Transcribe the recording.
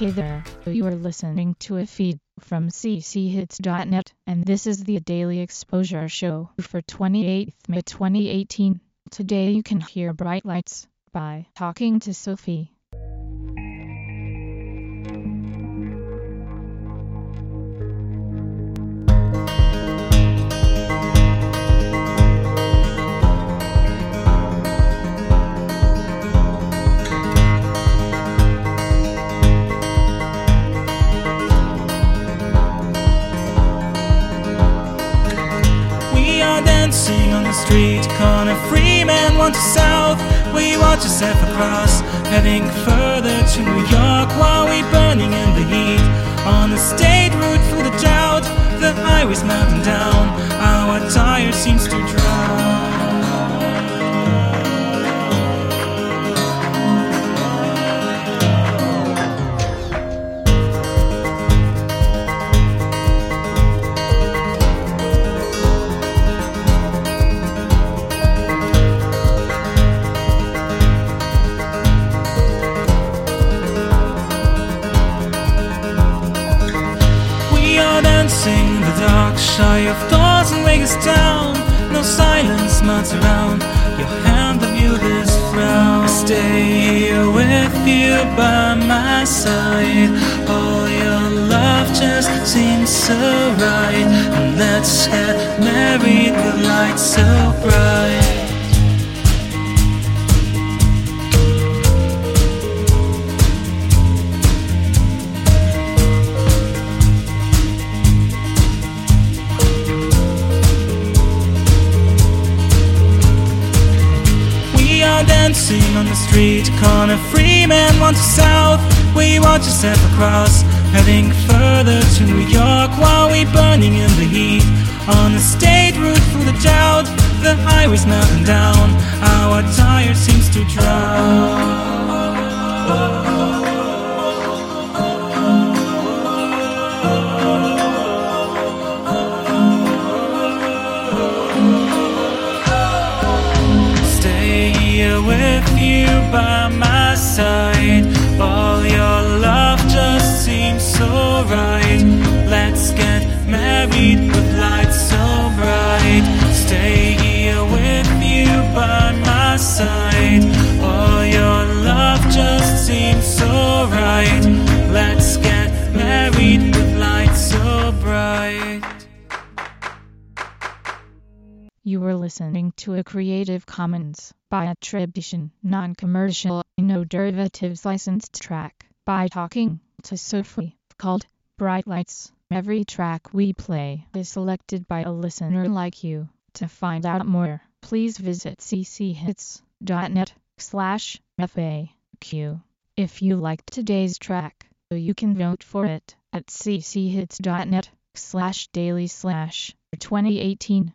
Hey there, you are listening to a feed from cchits.net, and this is the Daily Exposure Show for 28th May 2018. Today you can hear Bright Lights by Talking to Sophie. Dancing on the street corner, Free Freeman want to south. We watch yourself across, heading further to New York while we burning in the heat. On the state route through the drought, the highway's melting down. Our tire seems dancing in the dark, shy of thoughts and weighs us down. No silence melts around. Your hand of you this frown. I stay here with you by my side. All your love just seems so right. And let's get married with lights so bright. Dancing on the street corner, Freeman one to south. We watch step across, heading further to New York while we burning in the heat. On the state route through the drought, the highway's melting down. Our tire seems to drown. With you by my side. All your love just seems so right. Let's get married with lights so bright. Stay here with you by my side. You were listening to a Creative Commons by attribution, non-commercial, no derivatives licensed track by Talking to Sophie called Bright Lights. Every track we play is selected by a listener like you. To find out more, please visit cchits.net slash FAQ. If you liked today's track, you can vote for it at cchits.net slash daily slash 2018